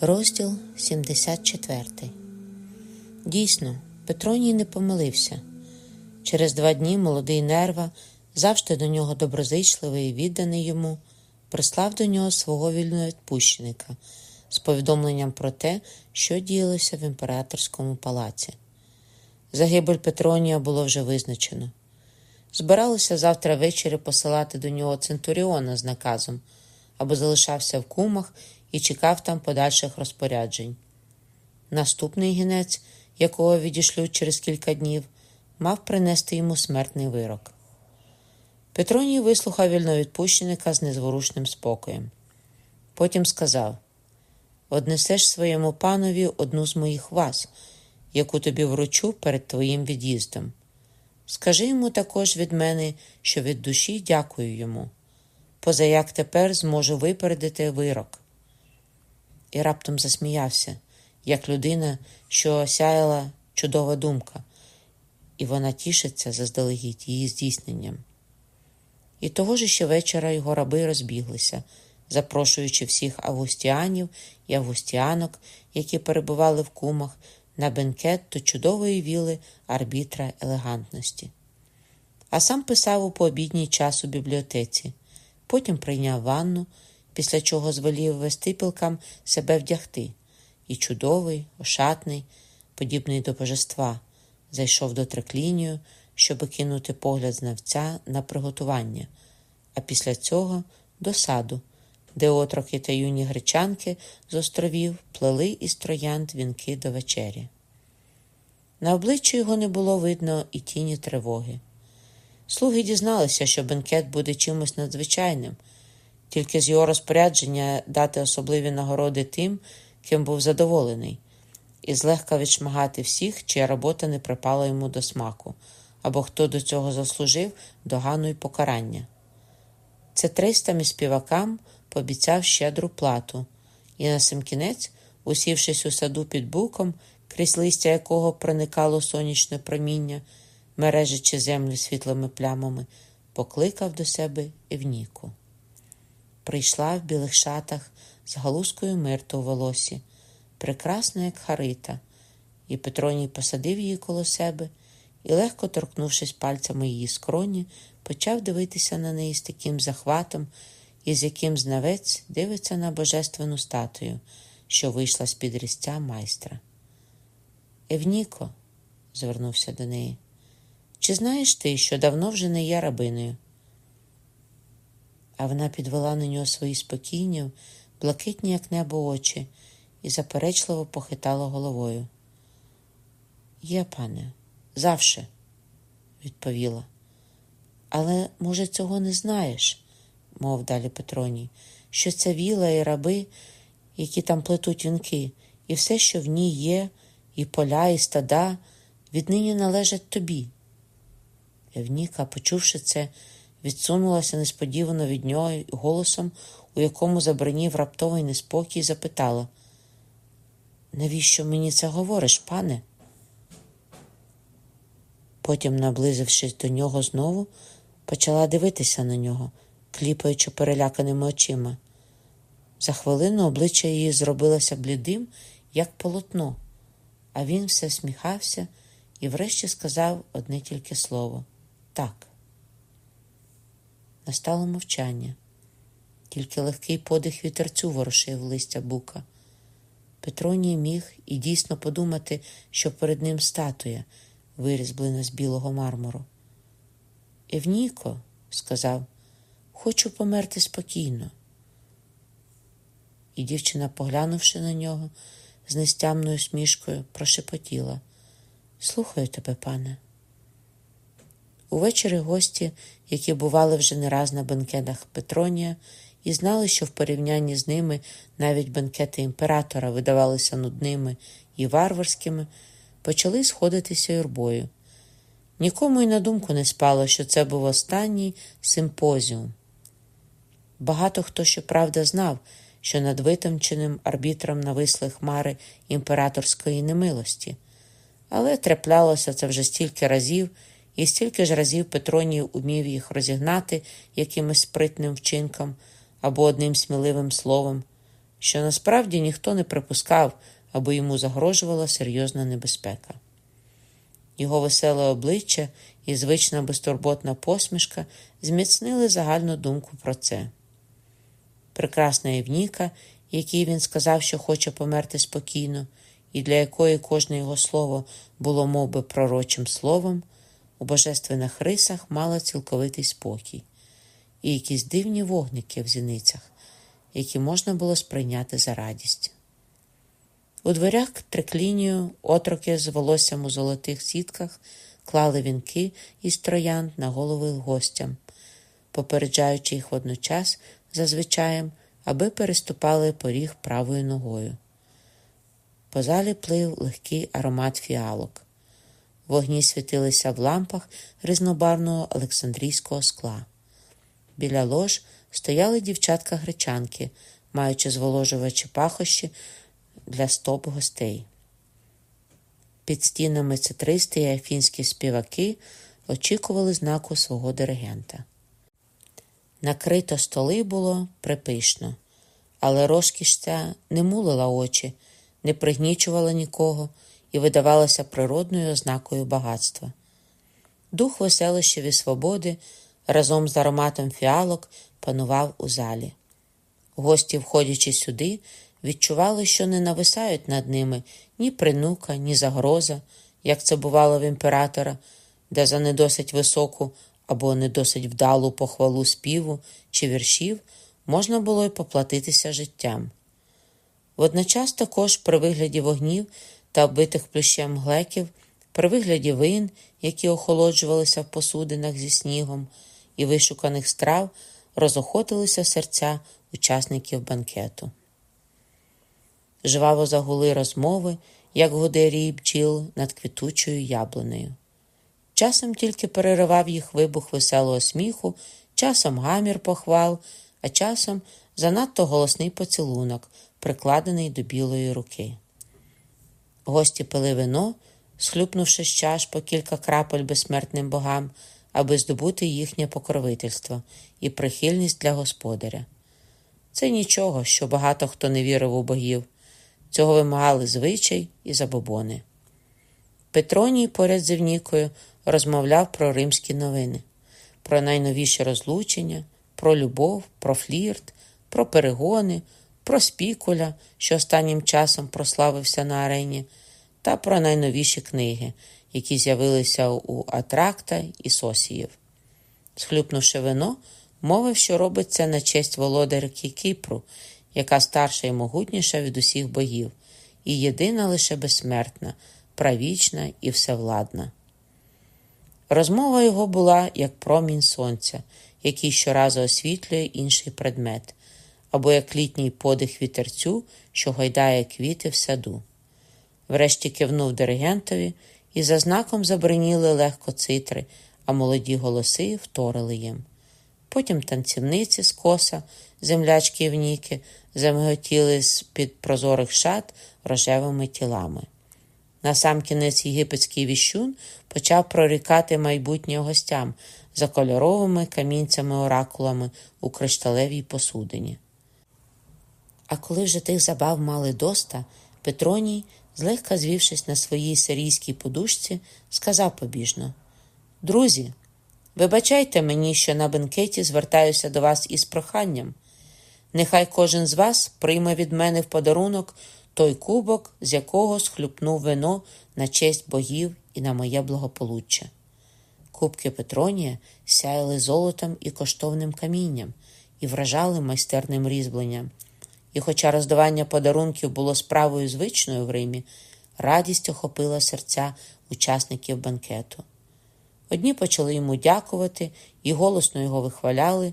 Розділ 74 Дійсно, Петроній не помилився. Через два дні молодий нерва, завжди до нього доброзичливий і відданий йому, прислав до нього свого вільновідпущеника з повідомленням про те, що діялося в імператорському палаці. Загибель Петронія було вже визначено. Збиралися завтра ввечері посилати до нього Центуріона з наказом, або залишався в кумах і чекав там подальших розпоряджень. Наступний гінець, якого відійшлють через кілька днів, мав принести йому смертний вирок. Петроній вислухав вільновідпущеника з незворушним спокоєм. Потім сказав: Однесеш своєму панові одну з моїх вас, яку тобі вручу перед твоїм від'їздом. Скажи йому також від мене, що від душі дякую йому, позаяк тепер зможу випередити вирок. І раптом засміявся, як людина, що осяяла чудова думка, і вона тішиться заздалегідь її здійсненням. І того ж ще вечора його раби розбіглися, запрошуючи всіх августіанів і августіанок, які перебували в кумах, на бенкет до чудової віли арбітра елегантності. А сам писав у пообідній час у бібліотеці, потім прийняв ванну, після чого звелів вестипілкам себе вдягти, і чудовий, ошатний, подібний до божества, зайшов до триклінію, щоб кинути погляд знавця на приготування, а після цього до саду, де отроки та юні гречанки з островів плели із троянд вінки до вечері. На обличчі його не було видно і тіні тривоги. Слуги дізналися, що бенкет буде чимось надзвичайним, тільки з його розпорядження дати особливі нагороди тим, ким був задоволений, і злегка відшмагати всіх, чия робота не припала йому до смаку, або хто до цього заслужив догану й покарання. Це тристам співакам пообіцяв щедру плату, і на сам кінець, усівшись у саду під буком, крізь листя якого проникало сонячне проміння, мережачи землю світлими плямами, покликав до себе Евніку. Прийшла в білих шатах з галузкою мирту у волосі, прекрасна, як Харита, і Петроній посадив її коло себе і, легко торкнувшись пальцями її скроні, почав дивитися на неї з таким захватом, із яким знавець дивиться на божественну статую, що вийшла з під різця майстра. Евніко, звернувся до неї, чи знаєш ти, що давно вже не є рабиною? А вона підвела на нього свої спокійні, блакитні, як небо, очі, і заперечливо похитала головою. Є, пане, завше, відповіла. Але, може, цього не знаєш, мов далі Петроній, що це віла і раби, які там плетуть вінки, і все, що в ній є, і поля, і стада, віднині належать тобі. Евніка, почувши це, відсунулася несподівано від нього голосом, у якому забронів раптовий неспокій, запитала: Навіщо мені це говориш, пане? Потім, наблизившись до нього знову, почала дивитися на нього, кліпаючи переляканими очима. За хвилину обличчя її зробилося блідим, як полотно, а він все сміхався і врешті сказав одне тільки слово так. Настало мовчання, тільки легкий подих вітерцю ворушив листя бука. Петроній міг і дійсно подумати, що перед ним статуя, вирізблена з білого мармуру. Евніко, сказав, хочу померти спокійно. І дівчина, поглянувши на нього, з нестямною смішкою, прошепотіла Слухаю тебе, пане. Увечері гості, які бували вже не раз на бенкетах Петронія, і знали, що в порівнянні з ними навіть бенкети імператора видавалися нудними і варварськими, почали сходитися юрбою. Нікому й на думку не спало, що це був останній симпозіум. Багато хто, щоправда, знав, що над витонченим арбітром нависли хмари імператорської немилості, але траплялося це вже стільки разів. І стільки ж разів Петроній умів їх розігнати якимось спритним вчинком або одним сміливим словом, що насправді ніхто не припускав, аби йому загрожувала серйозна небезпека. Його веселе обличчя і звична безтурботна посмішка зміцнили загальну думку про це. Прекрасна Євніка, якій він сказав, що хоче померти спокійно, і для якої кожне його слово було мов би, пророчим словом, у божественних рисах мала цілковитий спокій і якісь дивні вогники в зіницях, які можна було сприйняти за радість. У дверях триклінію отроки з волоссям у золотих сітках клали вінки із троянд на голови гостям, попереджаючи їх водночас зазвичаєм, аби переступали поріг правою ногою. По залі плив легкий аромат фіалок. Вогні світилися в лампах різнобарного Олександрійського скла. Біля лож стояли дівчатка гречанки, маючи зволожувачі пахощі для стоп гостей. Під стінами цитристи і афінські співаки очікували знаку свого диригента. Накрито столи було припишно, але розкіш ця не мулила очі, не пригнічувала нікого і видавалася природною ознакою багатства. Дух веселищів і свободи разом з ароматом фіалок панував у залі. Гості, входячи сюди, відчували, що не нависають над ними ні принука, ні загроза, як це бувало в імператора, де за недосить високу або не досить вдалу похвалу співу чи віршів можна було й поплатитися життям. Водночас також при вигляді вогнів та оббитих плющем глеків, при вигляді вин, які охолоджувалися в посудинах зі снігом, і вишуканих страв розохотилися серця учасників банкету. Жваво загули розмови, як гуде рій бджіл над квітучою яблунею. Часом тільки переривав їх вибух веселого сміху, часом гамір похвал, а часом занадто голосний поцілунок, прикладений до білої руки. Гості пили вино, схлюпнувши з чаш по кілька крапель безсмертним богам, аби здобути їхнє покровительство і прихильність для господаря. Це нічого, що багато хто не вірив у богів. Цього вимагали звичай і забобони. Петроній поряд з Евнікою розмовляв про римські новини, про найновіші розлучення, про любов, про флірт, про перегони, про спікуля, що останнім часом прославився на арені, та про найновіші книги, які з'явилися у Атракта і Сосіїв. Схлюпнувши вино, мовив, що робиться на честь володарки Кіпру, яка старша і могутніша від усіх богів, і єдина лише безсмертна, правічна і всевладна. Розмова його була як промінь сонця, який щоразу освітлює інший предмет, або як літній подих вітерцю, що гойдає квіти в саду. Врешті кивнув диригентові, і за знаком забриніли легко цитри, а молоді голоси вторили їм. Потім танцівниці з коса, землячки і вніки, замиготіли з під прозорих шат рожевими тілами. Насамкінець єгипетський віщун почав прорікати майбутнє гостям за кольоровими камінцями-оракулами у кришталевій посудині. А коли вже тих забав мали доста, Петроній, злегка звівшись на своїй сирійській подушці, сказав побіжно: Друзі, вибачайте мені, що на бенкеті звертаюся до вас із проханням. Нехай кожен з вас прийме від мене в подарунок той кубок, з якого схлюпнув вино на честь богів і на моє благополуччя. Кубки Петронія сяяли золотом і коштовним камінням і вражали майстерним різьбленням. І, хоча роздавання подарунків було справою звичною в Римі, радість охопила серця учасників банкету. Одні почали йому дякувати і голосно його вихваляли,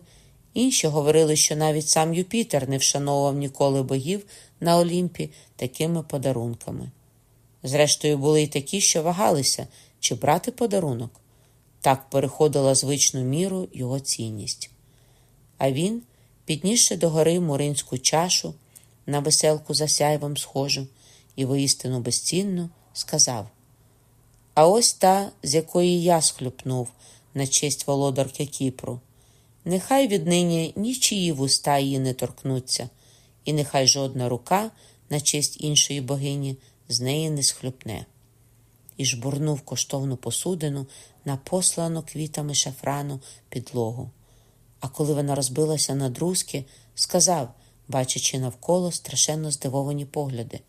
інші говорили, що навіть сам Юпітер не вшановував ніколи богів на Олімпі такими подарунками. Зрештою, були й такі, що вагалися, чи брати подарунок. Так переходила звичну міру його цінність. А він, піднісши до гори муринську чашу, на веселку за сяйвом схожу і воістину безцінну, сказав: А ось та, з якої я схлюпнув на честь володарки Кіпру. Нехай віднині нічиї вуста її не торкнуться, і нехай жодна рука на честь іншої богині з неї не схлюпне. І жбурнув коштовну посудину на послану квітами шафрану підлогу. А коли вона розбилася на друзки, сказав, бачачи навколо страшенно здивовані погляди.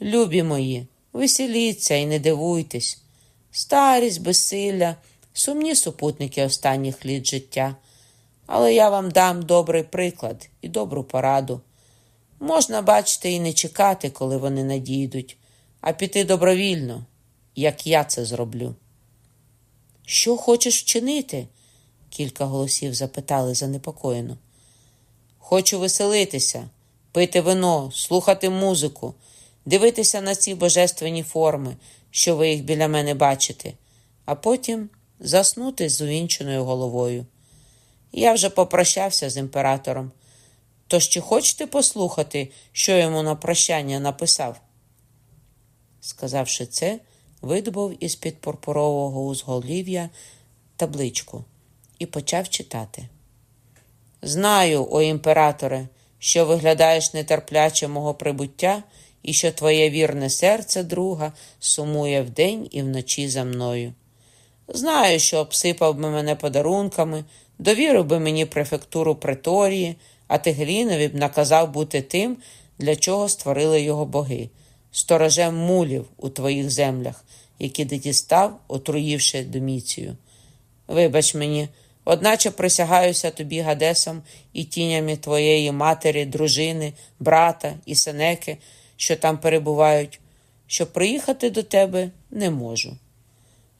Любі мої, веселіться і не дивуйтесь. Старість, безсилля, сумні супутники останніх літ життя. Але я вам дам добрий приклад і добру пораду. Можна, бачити, і не чекати, коли вони надійдуть, а піти добровільно, як я це зроблю. Що хочеш вчинити? Кілька голосів запитали занепокоєно. Хочу веселитися, пити вино, слухати музику, дивитися на ці божественні форми, що ви їх біля мене бачите, а потім заснути з увінченою головою. Я вже попрощався з імператором. Тож чи хочете послухати, що йому на прощання написав? Сказавши це, видобув із під пурпурового узголів'я табличку і почав читати. Знаю, о імператоре, що виглядаєш нетерпляче мого прибуття, і що твоє вірне серце друга сумує вдень і вночі за мною. Знаю, що обсипав би мене подарунками, довірив би мені префектуру преторії, а Тигрінові б наказав бути тим, для чого створили його боги, сторожем мулів у твоїх землях, які ти дістав, отруївши доміцію. Вибач мені, одначе присягаюся тобі Гадесом і тінями твоєї матері, дружини, брата і сенеки, що там перебувають, що приїхати до тебе не можу.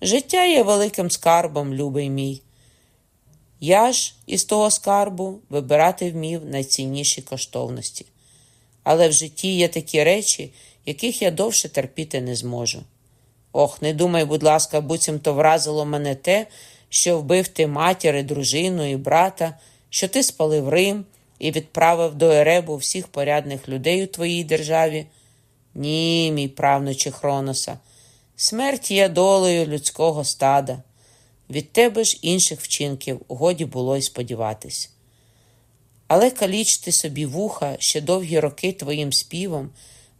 Життя є великим скарбом, любий мій. Я ж із того скарбу вибирати вмів найцінніші коштовності. Але в житті є такі речі, яких я довше терпіти не зможу. Ох, не думай, будь ласка, буцімто вразило мене те, що вбив ти матір, і дружину і брата, що ти спалив Рим і відправив до Еребу всіх порядних людей у твоїй державі. Ні, мій правнуче Хроноса, смерть є долею людського стада. Від тебе ж інших вчинків годі було й сподіватись. Але калічити собі вуха ще довгі роки твоїм співом,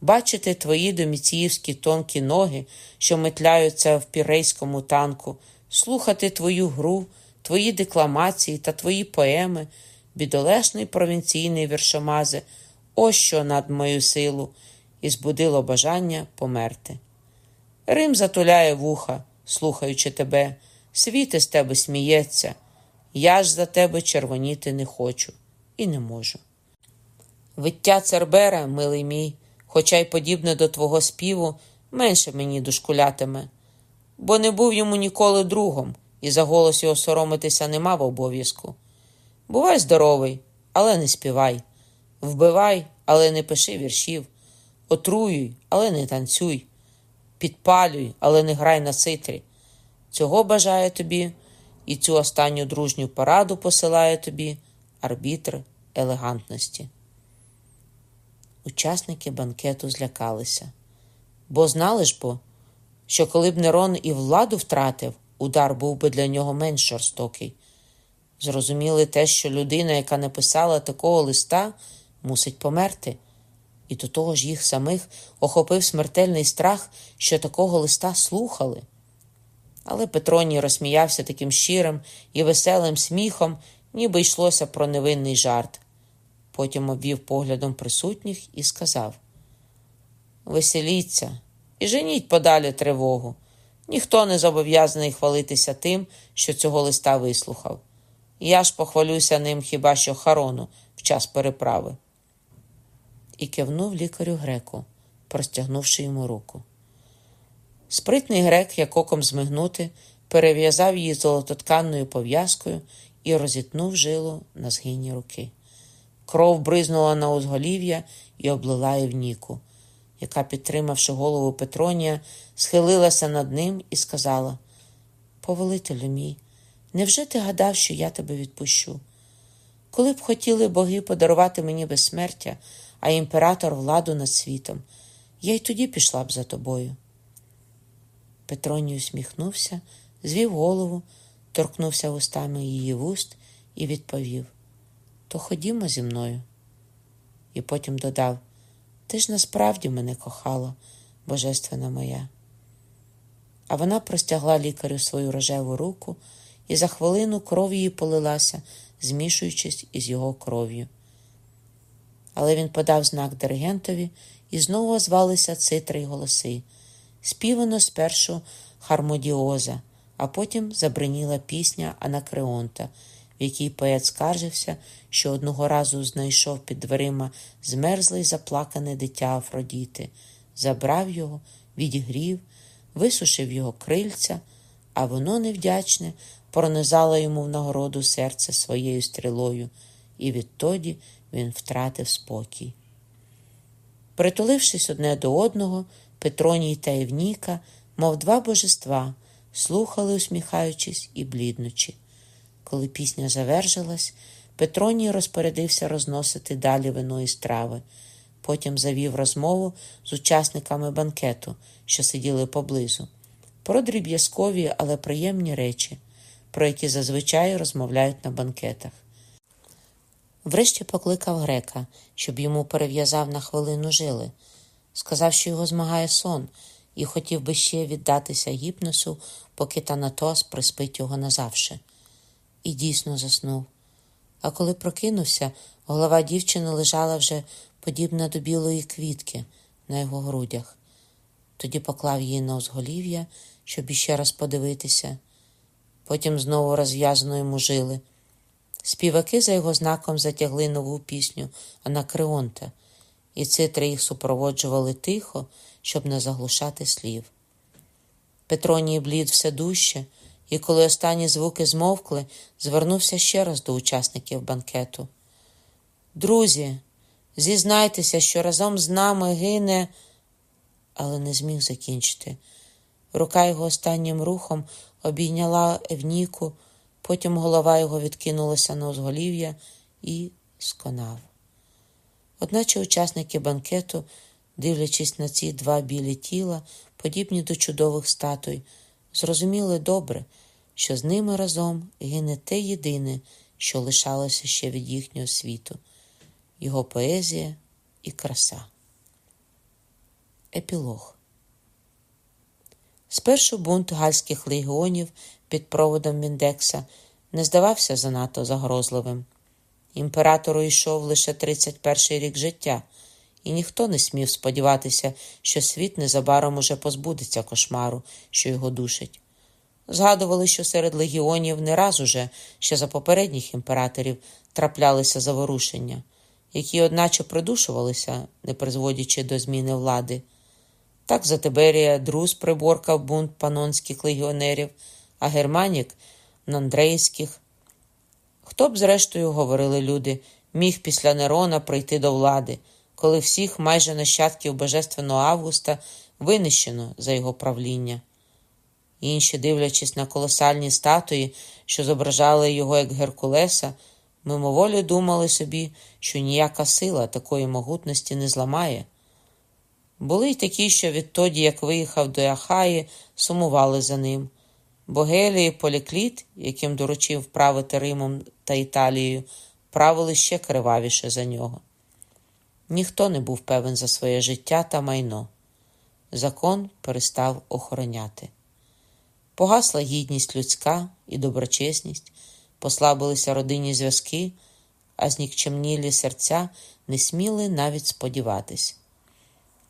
бачити твої доміціївські тонкі ноги, що метляються в пірейському танку, слухати твою гру, твої декламації та твої поеми, бідолешний провінційний віршомазе, ось що над мою силу, і збудило бажання померти. Рим затуляє вуха, слухаючи тебе, світ із тебе сміється, я ж за тебе червоніти не хочу і не можу. Виття Цербера, милий мій, хоча й подібне до твого співу, менше мені дошкулятиме, бо не був йому ніколи другом, і за голос його соромитися не мав обов'язку. Бувай здоровий, але не співай, вбивай, але не пиши віршів, отруюй, але не танцюй, підпалюй, але не грай на цитрі. Цього бажає тобі, і цю останню дружню пораду посилає тобі арбітр елегантності. Учасники банкету злякалися, бо знали ж бо, що коли б Нерон і владу втратив, удар був би для нього менш жорстокий. Зрозуміли те, що людина, яка написала такого листа, мусить померти, і до того ж їх самих охопив смертельний страх, що такого листа слухали. Але Петроній розсміявся таким щирим і веселим сміхом, ніби йшлося про невинний жарт. Потім обвів поглядом присутніх і сказав: Веселіться і женіть подалі тривогу. Ніхто не зобов'язаний хвалитися тим, що цього листа вислухав. Я ж похвалюся ним хіба що Харону в час переправи. І кивнув лікарю греку, простягнувши йому руку. Спритний грек, як оком змигнути, перев'язав її золототканною пов'язкою і розітнув жилу на згині руки. Кров бризнула на узголів'я і облила Євніку, яка, підтримавши голову Петронія, схилилася над ним і сказала: Повелителю мій, невже ти гадав, що я тебе відпущу? Коли б хотіли боги подарувати мені безсмертя, а імператор владу над світом, я й тоді пішла б за тобою. Петроній усміхнувся, звів голову, торкнувся вустами її вуст і відповів: То ходімо зі мною. і потім додав: Ти ж насправді мене кохала, божественна моя. А вона простягла лікарю свою рожеву руку, і за хвилину кров її полилася, змішуючись із його кров'ю. Але він подав знак диригентові, і знову озвалися цитри й голоси. Співано спершу хармодіоза, а потім забриніла пісня Анакреонта, в якій поет скаржився, що одного разу знайшов під дверима змерзле й заплакане дитя Афродіти, забрав його, відігрів, висушив його крильця, а воно невдячне пронизало йому в нагороду серце своєю стрілою, і відтоді він втратив спокій. Притулившись одне до одного, Петроній та Євніка, мов два божества, слухали, усміхаючись і бліднучи. Коли пісня завершилась, Петроній розпорядився розносити далі вино і страви. Потім завів розмову з учасниками банкету, що сиділи поблизу, про дріб'язкові, але приємні речі, про які зазвичай розмовляють на банкетах. Врешті покликав грека, щоб йому перев'язав на хвилину жили. Сказав, що його змагає сон, і хотів би ще віддатися гіпносу, поки Танатос приспить його назавше. І дійсно заснув. А коли прокинувся, голова дівчини лежала вже подібна до білої квітки на його грудях. Тоді поклав її на узголів'я, щоб іще раз подивитися. Потім знову розв'язано йому жили. Співаки за його знаком затягли нову пісню Анакреонта, і цитри їх супроводжували тихо, щоб не заглушати слів. Петроній блід все дужче, і коли останні звуки змовкли, звернувся ще раз до учасників банкету. Друзі, зізнайтеся, що разом з нами гине, але не зміг закінчити. Рука його останнім рухом обійняла Евніку. Потім голова його відкинулася на узголів'я і сконав. Одначе учасники банкету, дивлячись на ці два білі тіла, подібні до чудових статуй, зрозуміли добре, що з ними разом гине те єдине, що лишалося ще від їхнього світу його поезія і краса. Епілог Спершу бунт гальських легіонів під проводом Міндекса не здавався занадто загрозливим. Імператору йшов лише 31-й рік життя, і ніхто не смів сподіватися, що світ незабаром уже позбудеться кошмару, що його душить. Згадували, що серед легіонів не раз уже ще за попередніх імператорів траплялися заворушення, які, одначе, придушувалися, не призводячи до зміни влади. Так за Тиберія Друз приборкав бунт панонських легіонерів, а Германік Нандрейських. Хто б, зрештою, говорили люди, міг після Нерона прийти до влади, коли всіх майже нащадків Божественного Августа винищено за його правління. Інші, дивлячись на колосальні статуї, що зображали його як Геркулеса, мимоволі думали собі, що ніяка сила такої могутності не зламає. Були й такі, що відтоді, як виїхав до Ахаї, сумували за ним. Бо Гелій і Полікліт, яким доручив правити Римом та Італією, правили ще кривавіше за нього. Ніхто не був певен за своє життя та майно. Закон перестав охороняти. Погасла гідність людська і доброчесність, послабилися родинні зв'язки, а знікчемнілі серця не сміли навіть сподіватись.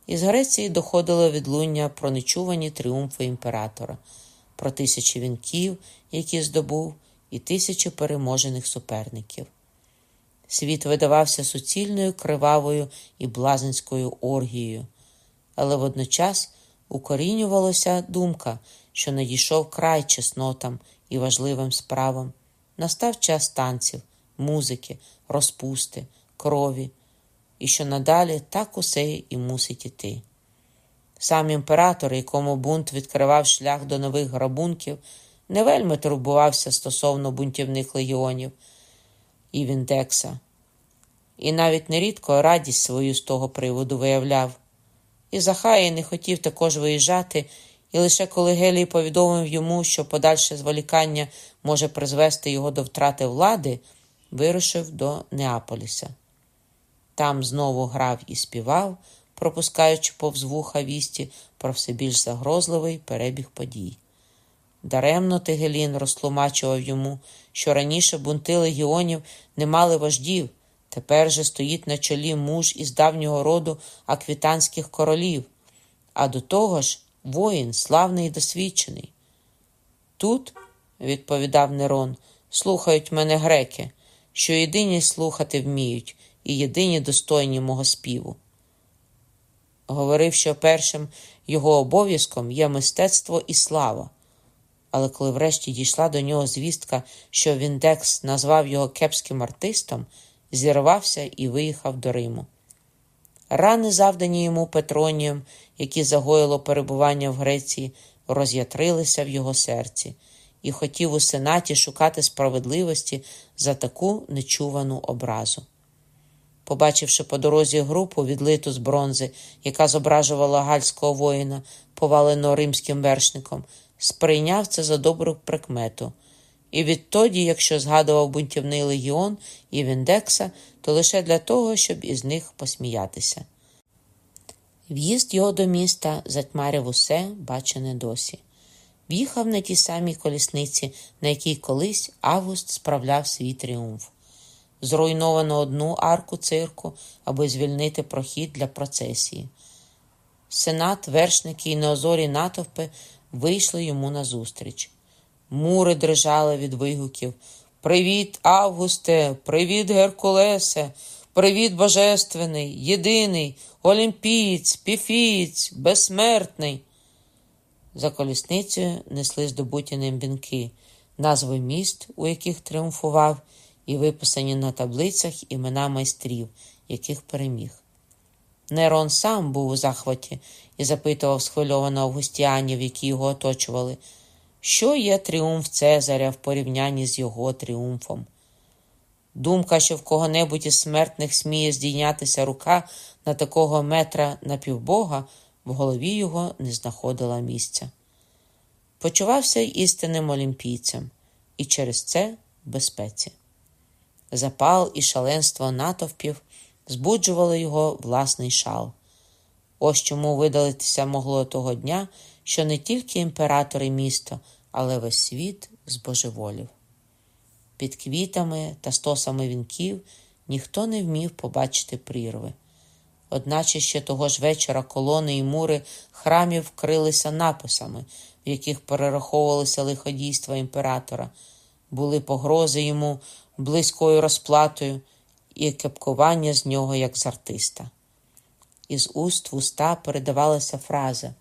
Із Греції доходило відлуння про нечувані тріумфи імператора, про тисячі вінків, які здобув, і тисячі переможених суперників. Світ видавався суцільною, кривавою і блазенською оргією, але водночас укорінювалася думка, що надійшов край чеснотам і важливим справам. Настав час танців, музики, розпусти, крові і що надалі так усе і мусить іти. Сам імператор, якому бунт відкривав шлях до нових грабунків, не вельми турбувався стосовно бунтівних легіонів і Віндекса, і навіть нерідко радість свою з того приводу виявляв. І Захаї не хотів також виїжджати, і лише коли Гелій повідомив йому, що подальше зволікання може призвести його до втрати влади, вирушив до Неаполіса. Там знову грав і співав, пропускаючи повз вуха вісті про все більш загрозливий перебіг подій. Даремно Тегелін розтлумачував йому, що раніше бунти легіонів не мали вождів, тепер же стоїть на чолі муж із давнього роду аквітанських королів, а до того ж воїн славний і досвідчений. Тут, відповідав Нерон, слухають мене греки, що єдині слухати вміють і єдині достойні мого співу. Говорив, що першим його обов'язком є мистецтво і слава. Але коли врешті дійшла до нього звістка, що Віндекс назвав його кепським артистом, зірвався і виїхав до Риму. Рани, завдані йому Петронієм, які загоїло перебування в Греції, роз'ятрилися в його серці, і хотів у сенаті шукати справедливості за таку нечувану образу. Побачивши по дорозі групу, відлиту з бронзи, яка зображувала гальського воїна, поваленого римським вершником, сприйняв це за добру прикмету. І відтоді, якщо згадував бунтівний легіон і Віндекса, то лише для того, щоб із них посміятися. В'їзд його до міста затьмарив усе, бачене досі. В'їхав на тій самій колісниці, на якій колись Август справляв свій тріумф. Зруйновано одну арку цирку, аби звільнити прохід для процесії. Сенат, вершники і неозорі натовпи вийшли йому назустріч. Мури дрижали від вигуків. Привіт, Августе, привіт, Геркулесе, привіт, Божественний, єдиний, олімпієць, піфієць, безсмертний. За колісницею несли здобуті ним бінки, назви міст, у яких тріумфував, і виписані на таблицях імена майстрів, яких переміг. Нерон сам був у захваті і запитував схвильовано августіанів, які його оточували, що є тріумф Цезаря в порівнянні з його тріумфом. Думка, що в кого-небудь із смертних сміє здійнятися рука на такого метра напівбога, в голові його не знаходила місця. Почувався істинним олімпійцем, і через це в безпеці. Запал і шаленство натовпів збуджували його власний шал. Ось чому видалитися могло того дня, що не тільки імператор і місто, але весь світ збожеволів. Під квітами та стосами вінків ніхто не вмів побачити прірви. Одначе ще того ж вечора колони і мури храмів вкрилися написами, в яких перераховувалися лиходійства імператора, були погрози йому близькою розплатою і кепкування з нього як з артиста. Із уст в уста передавалася фраза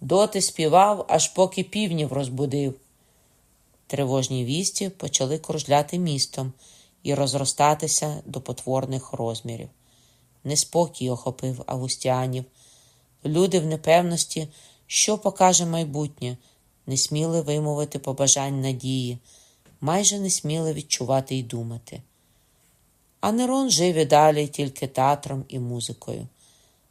Доти співав, аж поки півнів розбудив. Тривожні вісті почали кружляти містом і розростатися до потворних розмірів. Неспокій охопив августіанів. Люди в непевності, що покаже майбутнє, не сміли вимовити побажань надії, майже не сміли відчувати й думати. А Нерон жив і далі тільки театром і музикою.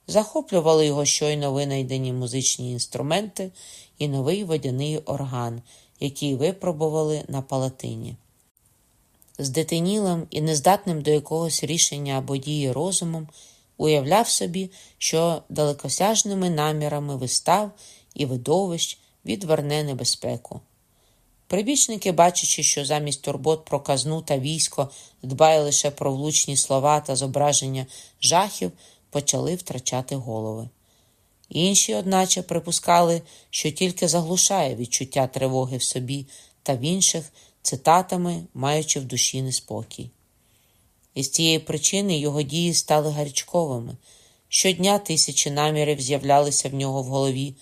Захоплювали його щойно винайдені музичні інструменти і новий водяний орган, який випробували на палатині. З дитинілим і нездатним до якогось рішення або дії розумом уявляв собі, що далекосяжними намірами вистав і видовищ відверне небезпеку. Прибічники, бачачи, що замість турбот про казну та військо дбає лише про влучні слова та зображення жахів, почали втрачати голови. Інші, одначе, припускали, що тільки заглушає відчуття тривоги в собі та в інших цитатами, маючи в душі неспокій. Із цієї причини його дії стали гарячковими. Щодня тисячі намірів з'являлися в нього в голові,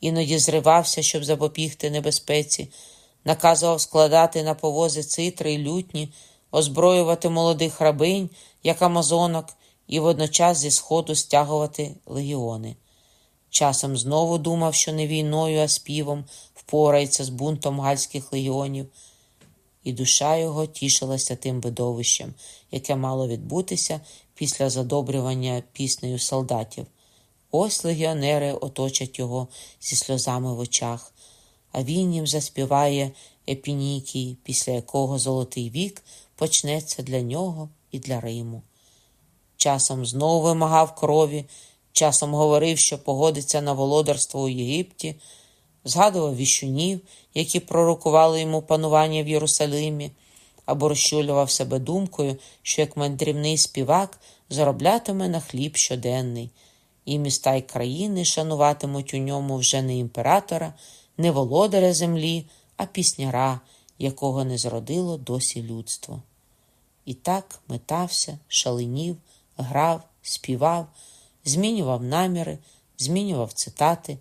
іноді зривався, щоб запобігти небезпеці, наказував складати на повози цитри й лютні, озброювати молодих рабинь, як амазонок, і водночас зі сходу стягувати легіони. Часом знову думав, що не війною, а співом впорається з бунтом гальських легіонів, і душа його тішилася тим видовищем, яке мало відбутися після задобрювання піснею солдатів. Ось легіонери оточать його зі сльозами в очах, а він їм заспіває епінікій, після якого золотий вік почнеться для нього і для Риму. Часом знову вимагав крові, часом говорив, що погодиться на володарство у Єгипті, згадував віщунів, які пророкували йому панування в Єрусалимі, або розчулював себе думкою, що як мандрівний співак зароблятиме на хліб щоденний, і міста й країни шануватимуть у ньому вже не імператора, не володаря землі, а пісняра, якого не зродило досі людство. І так метався, шаленів, грав, співав, змінював наміри, змінював цитати,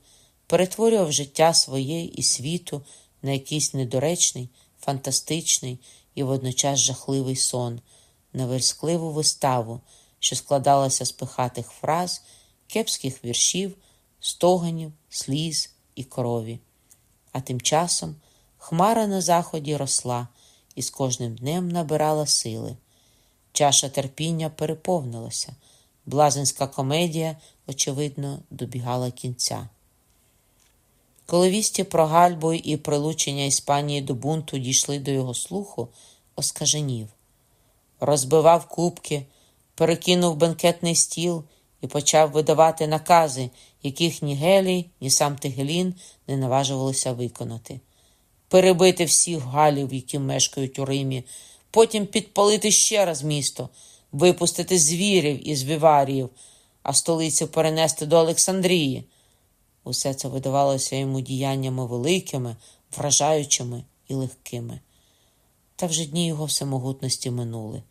перетворював життя своє і світу на якийсь недоречний, фантастичний і водночас жахливий сон, на верскливу виставу, що складалася з пихатих фраз, кепських віршів, стоганів, сліз і крові. А тим часом хмара на заході росла і з кожним днем набирала сили. Чаша терпіння переповнилася, блазенська комедія, очевидно, добігала кінця. Коли вісті про Гальбу і прилучення Іспанії до бунту дійшли до його слуху, оскаженів, розбивав кубки, перекинув бенкетний стіл і почав видавати накази, яких ні Гелій, ні сам Тигелін не наважувалися виконати. Перебити всіх галів, які мешкають у Римі, потім підпалити ще раз місто, випустити звірів із Віваріїв, а столицю перенести до Олександрії. Усе це видавалося йому діяннями великими, вражаючими і легкими. Та вже дні його всемогутності минули,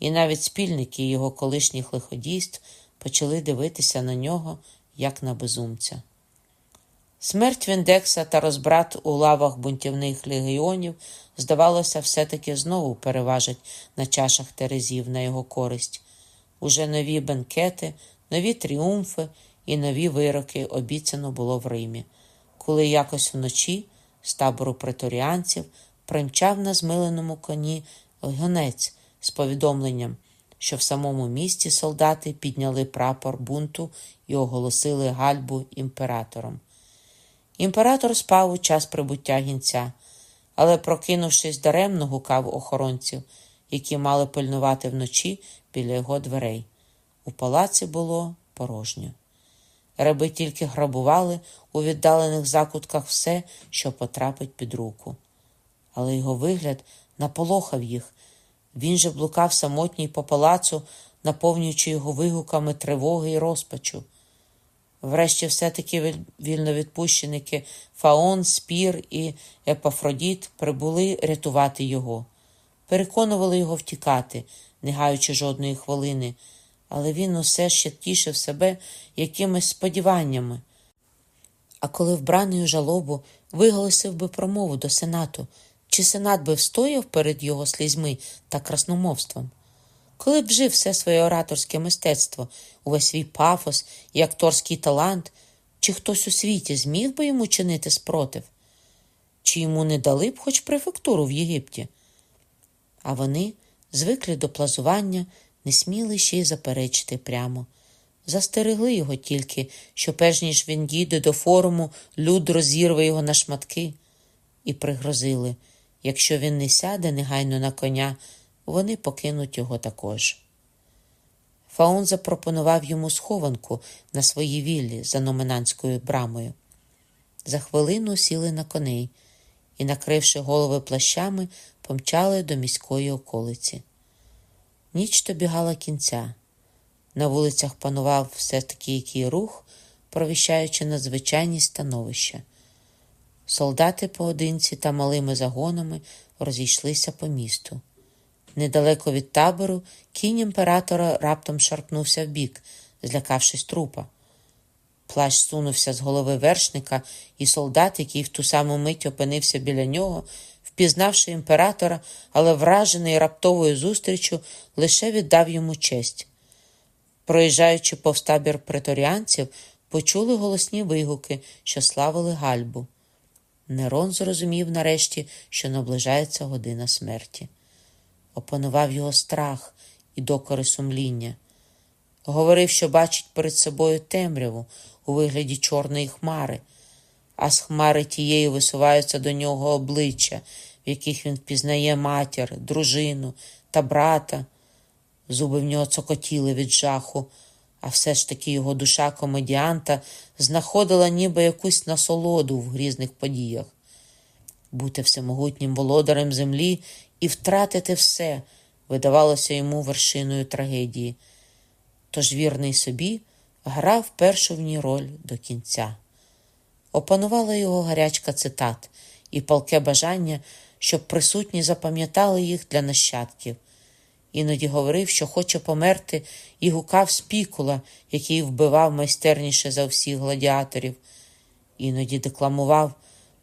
і навіть спільники його колишніх лиходійств почали дивитися на нього, як на безумця. Смерть Віндекса та розбрат у лавах бунтівних легіонів, здавалося, все-таки знову переважать на чашах Терезів на його користь. Уже нові бенкети, нові тріумфи і нові вироки обіцяно було в Римі, коли якось вночі з табору преторіанців примчав на змиленому коні гонець з повідомленням, що в самому місті солдати підняли прапор бунту і оголосили гальбу імператором. Імператор спав у час прибуття гінця, але, прокинувшись, даремно гукав охоронців, які мали пильнувати вночі біля його дверей. У палаці було порожньо. Раби тільки грабували у віддалених закутках все, що потрапить під руку. Але його вигляд наполохав їх. Він же блукав самотній по палацу, наповнюючи його вигуками тривоги і розпачу. Врешті, все-таки вільновідпущеники Фаон, Спір і Епафродіт прибули рятувати його, переконували його втікати, не гаючи жодної хвилини, але він усе ще тішив себе якимись сподіваннями. А коли вбраний у жалобу виголосив би промову до сенату, чи сенат би встояв перед його слізьми та красномовством? Коли б жив все своє ораторське мистецтво, увесь свій пафос і акторський талант, чи хтось у світі зміг би йому чинити спротив? Чи йому не дали б хоч префектуру в Єгипті? А вони, звиклі до плазування, не сміли ще й заперечити прямо. Застерегли його тільки, що, перш ніж він дійде до форуму, люд розірве його на шматки, і пригрозили якщо він не сяде негайно на коня вони покинуть його також. Фаун запропонував йому схованку на своїй віллі за номентанською брамою. За хвилину сіли на коней і, накривши голови плащами, помчали до міської околиці. Ніч добігала кінця. На вулицях панував все таки який рух, провіщаючи надзвичайні становища. Солдати поодинці та малими загонами розійшлися по місту. Недалеко від табору кінь імператора раптом шарпнувся вбік, злякавшись трупа. Плащ сунувся з голови вершника, і солдат, який в ту саму мить опинився біля нього, впізнавши імператора, але вражений раптовою зустрічю, лише віддав йому честь. Проїжджаючи повз табір преторіанців, почули голосні вигуки, що славили гальбу. Нерон зрозумів нарешті, що наближається година смерті опанував його страх і докори сумління. Говорив, що бачить перед собою темряву у вигляді чорної хмари, а з хмари тієї висуваються до нього обличчя, в яких він впізнає матір, дружину та брата. Зуби в нього цокотіли від жаху, а все ж таки його душа комедіанта знаходила ніби якусь насолоду в грізних подіях. Бути всемогутнім володарем землі і втратити все видавалося йому вершиною трагедії. Тож вірний собі грав першу в ній роль до кінця. Опанувала його гарячка цитат і палке бажання, щоб присутні запам'ятали їх для нащадків. Іноді говорив, що хоче померти, і гукав спікула, який вбивав майстерніше за всіх гладіаторів. Іноді декламував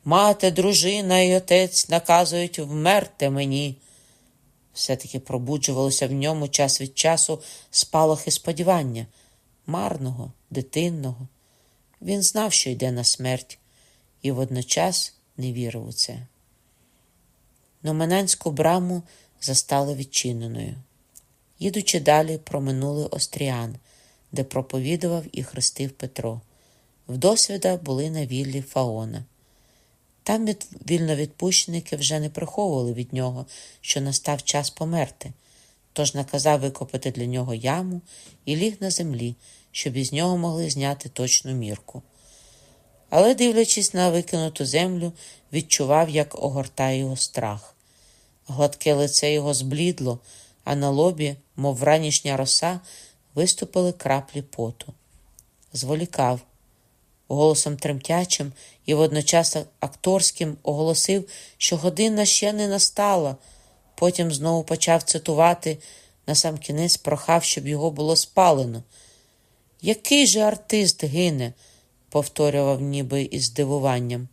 Мати, дружина і отець наказують вмерти мені. Все-таки пробуджувалося в ньому час від часу спалахи сподівання, марного, дитинного. Він знав, що йде на смерть, і водночас не вірив у це. Номенанську браму застали відчиненою. Їдучи далі, проминули Остріан, де проповідував і хрестив Петро. Вдосвіда були на віллі Фаона. Там від... вільновідпущеники вже не приховували від нього, що настав час померти, тож наказав викопати для нього яму і ліг на землі, щоб із нього могли зняти точну мірку. Але, дивлячись на викинуту землю, відчував, як огортає його страх. Гладке лице його зблідло, а на лобі, мов ранішня роса, виступили краплі поту. Зволікав голосом тремтячим і водночас акторським оголосив, що година ще не настала. Потім знову почав цитувати, насамкінець прохав, щоб його було спалено. Який же артист гине? повторював ніби із здивуванням.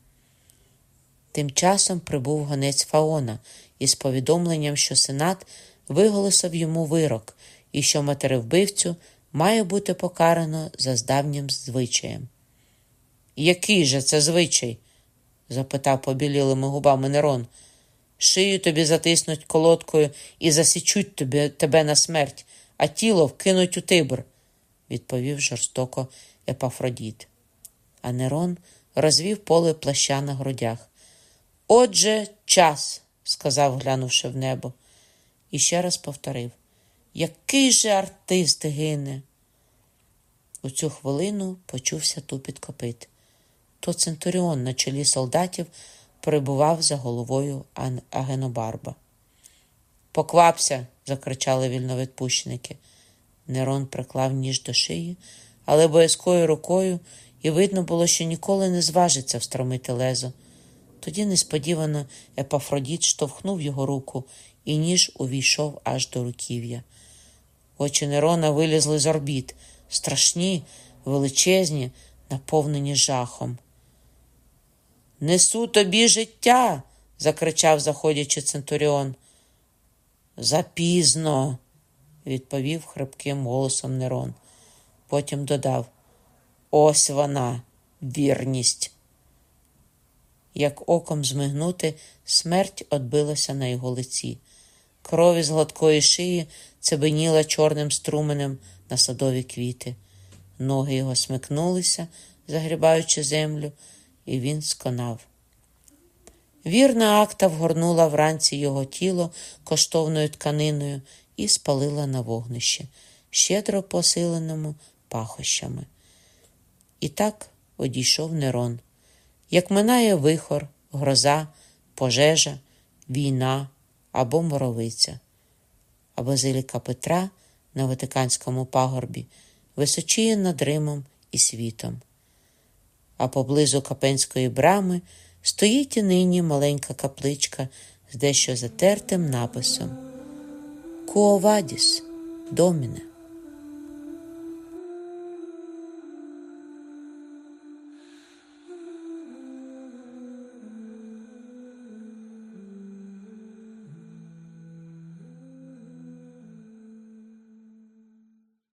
Тим часом прибув гонець Фаона із повідомленням, що сенат виголосив йому вирок і що матеревбивцю має бути покарано за здавнім звичаєм. Який же це звичай? запитав побілілими губами Нерон. Шию тобі затиснуть колодкою і засічуть тобі, тебе на смерть, а тіло вкинуть у тибр, відповів жорстоко Епафродіт. А Нерон розвів поле плаща на грудях. Отже, час, сказав, глянувши в небо, і ще раз повторив: Який же артист гине? У цю хвилину почувся тупіт копит то Центуріон на чолі солдатів перебував за головою Агенобарба. Поквапся, закричали вільновідпущеники. Нерон приклав ніж до шиї, але боязкою рукою, і видно було, що ніколи не зважиться встромити лезо. Тоді несподівано Епафродіт штовхнув його руку, і ніж увійшов аж до руків'я. Очі Нерона вилізли з орбіт, страшні, величезні, наповнені жахом. Несу тобі життя, закричав, заходячи Центуріон. Запізно, відповів хрипким голосом Нерон. Потім додав: Ось вона, вірність. Як оком змигнути, смерть отбилася на його лиці. Кров із гладкої шиї цебеніла чорним струменем на садові квіти. Ноги його смикнулися, загрібаючи землю і він сконав. Вірна акта вгорнула вранці його тіло коштовною тканиною і спалила на вогнище, щедро посиленому пахощами. І так одійшов Нерон. Як минає вихор, гроза, пожежа, війна або моровиця, а базиліка Петра на Ватиканському пагорбі височіє над Римом і світом а поблизу Капенської брами стоїть і нині маленька капличка з дещо затертим написом Куовадіс, доміне.